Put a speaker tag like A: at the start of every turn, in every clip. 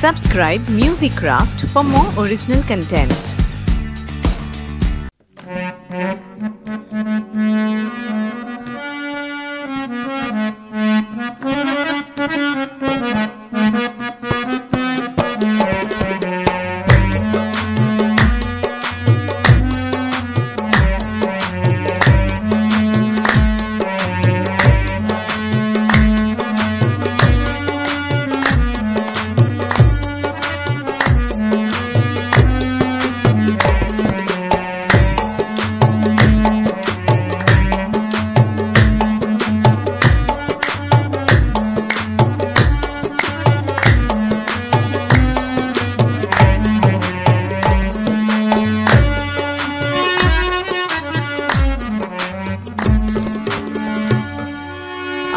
A: Subscribe Musicraft for more original content.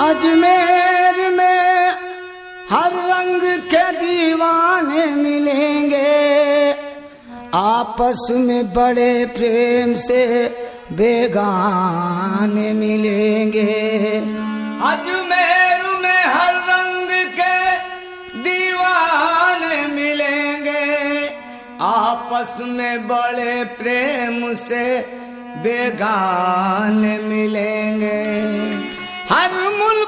B: Ajmer में हर रंग के दीवाने मिलेंगे। आपस में बड़े प्रेम से बेगाने मिलेंगे। अजमेर में हर रंग के दीवाने मिलेंगे। आपस में बड़े प्रेम से बेगान मिलेंगे। हर मुन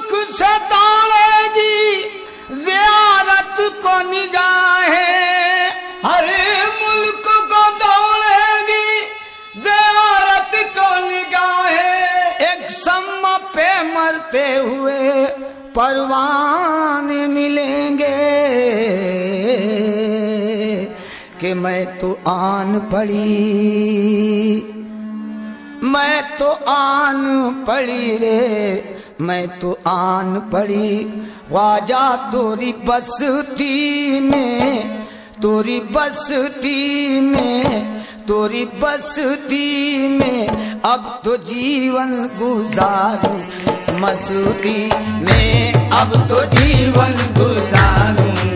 B: मुल्क को दौड़ेगी निगाहें। एक सम पे मरते हुए परवान मिलेंगे कि मैं तो आन पड़ी, मैं तो आन पड़ी रे, मैं तो आन पड़ी। वाजा तोरी बसती में, तोरी बसती में, तोरी बसती में, अब तो जीवन गुजारू मसूदी में, अब तो जीवन गुजारू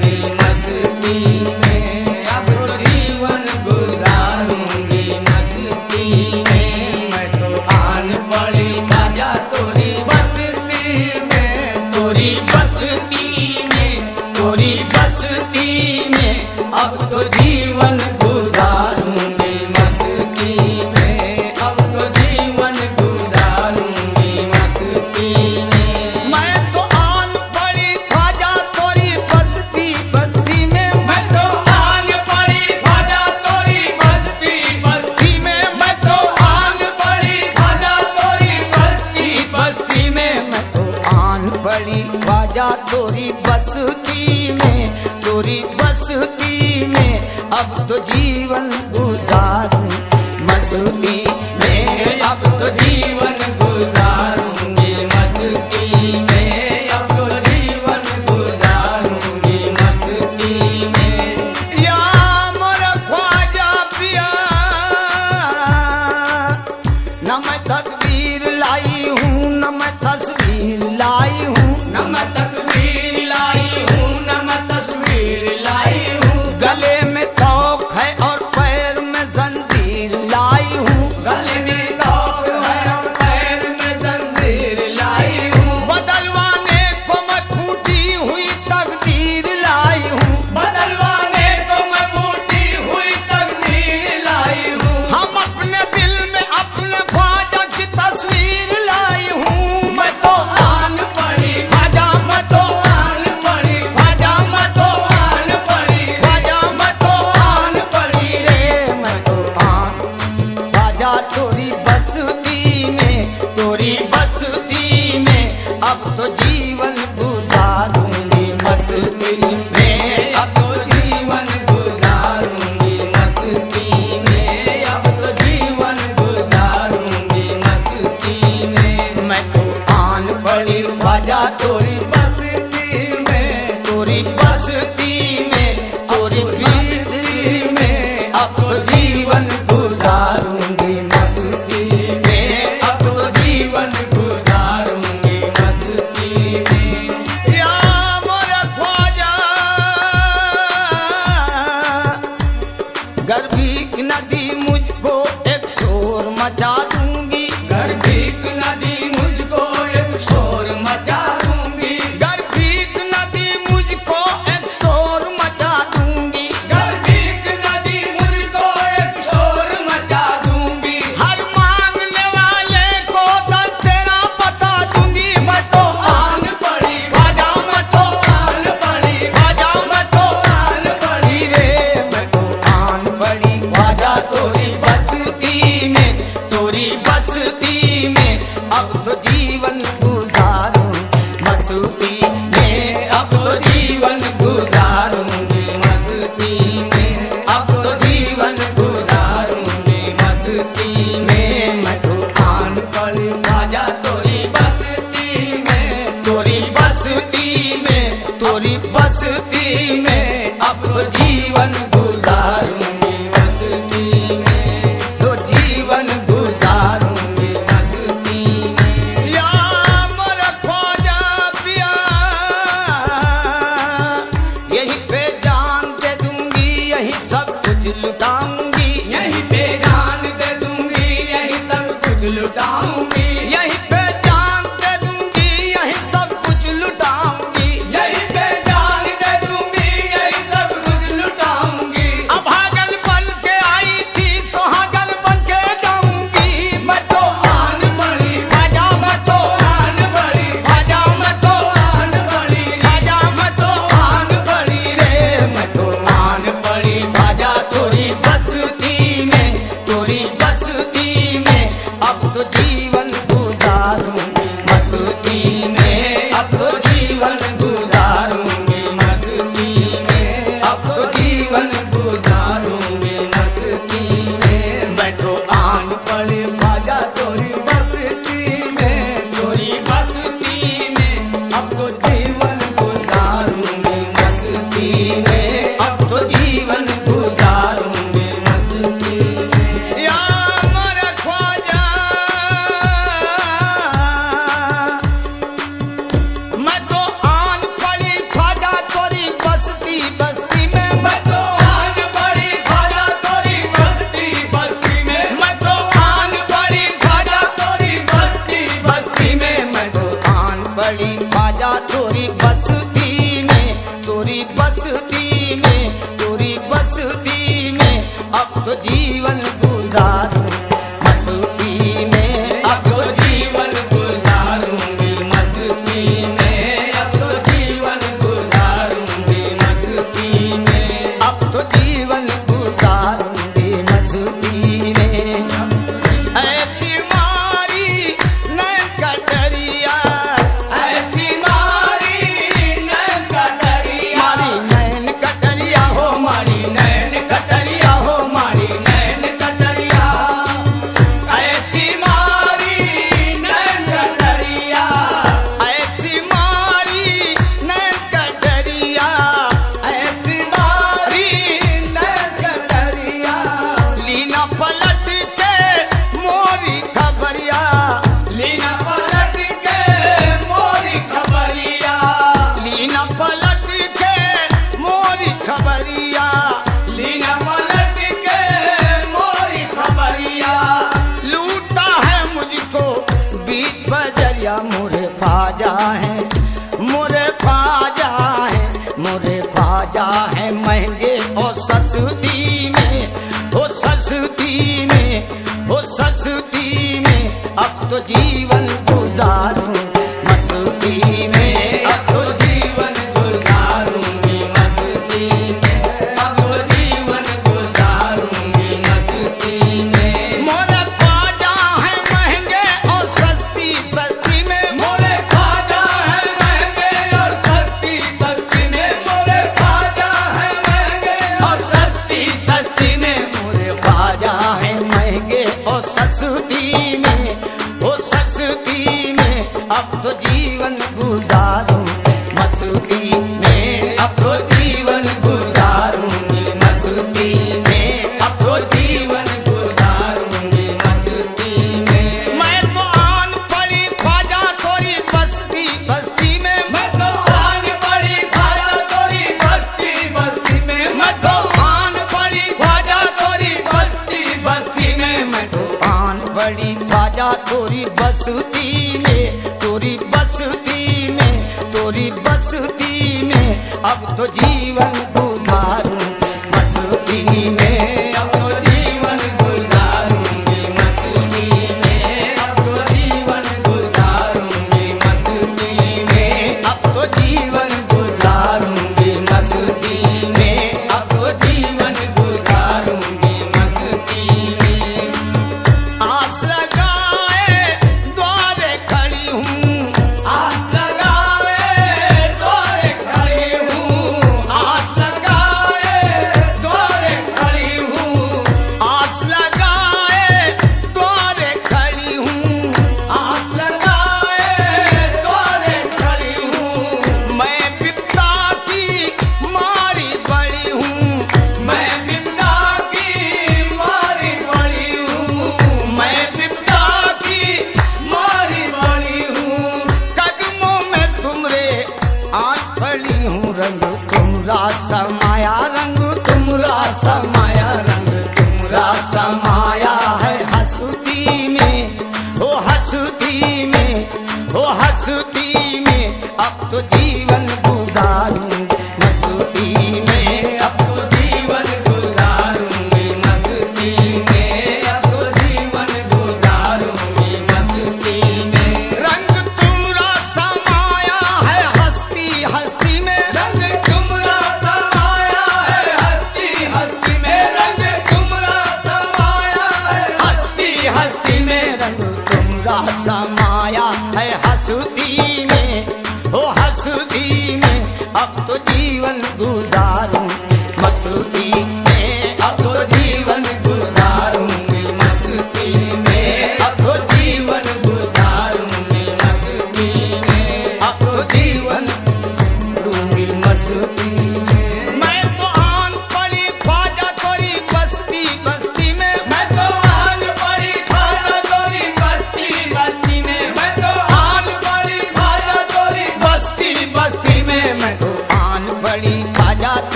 B: Bolívar. जीवन गुजारूं जीवन गुजारूं आँख फली हूँ रंग तुमरा समाया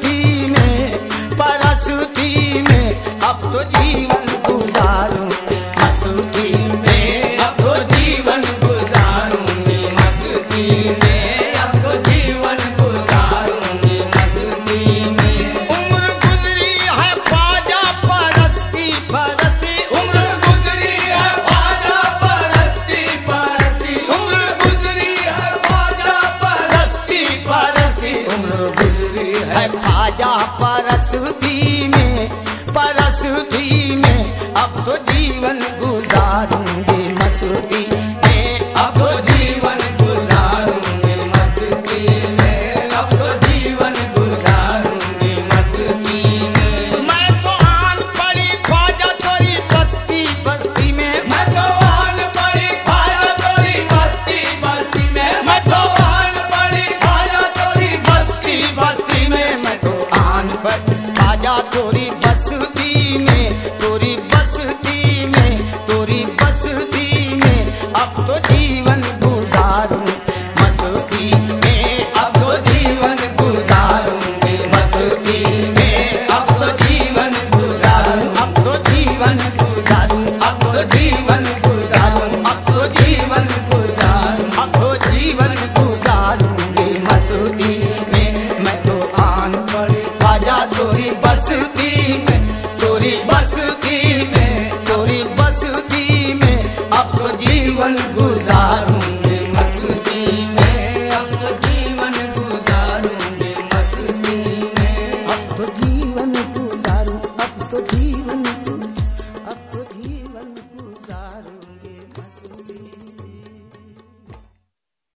B: ti है आजा परसुदी में परसुदी में अब तो जीवन